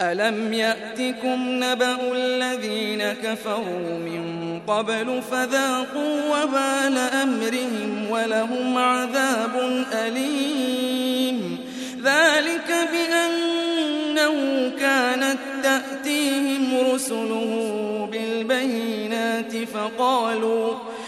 ألم يأتكم نبأ الذين كفروا من قبل فذاقوا وبال أمرهم ولهم عذاب أليم ذلك بأنه كانت تأتيهم رسله بالبينات فقالوا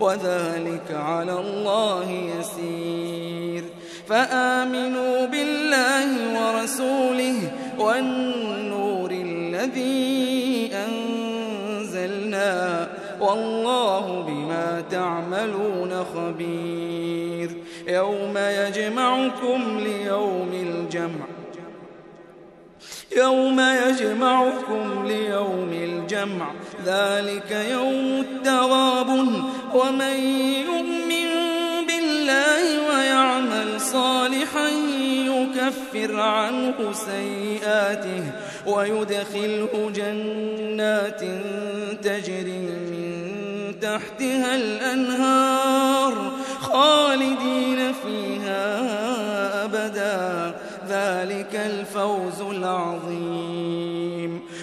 وذلك على الله يسير. فآمنوا بالله ورسوله والنور الذي أنزلنا والله بما تعملون خبير. يوم يجمعكم ليوم الجمع. يوم يجمعكم ليوم الجمع. ذلك يوم التغاب ومن يؤمن بالله ويعمل صالحا يكفر عنه سيئاته ويدخله جنات تجري من تحتها الأنهار خالدين فيها أبدا. ذلك الفوز العظيم.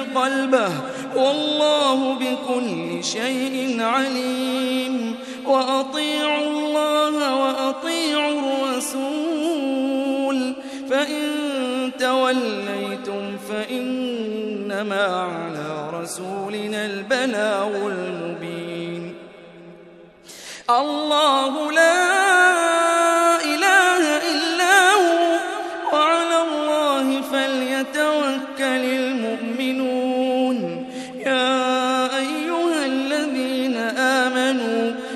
قلبه والله بكل شيء عليم وأطيعوا الله وأطيعوا الرسول فإن توليتم فإنما على رسولنا البلاغ المبين الله لا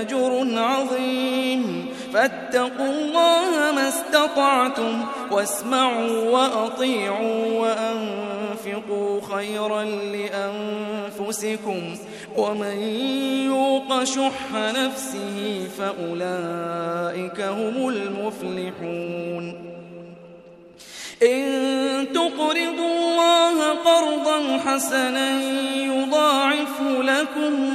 أجر عظيم. فاتقوا الله ما استطعتم واسمعوا وأطيعوا وأنفقوا خيرا لأنفسكم. ومن يوق شح نفسه فأولئك هم المفلحون. إن تقرضوا الله قرضا حسنا يضاعفه لكم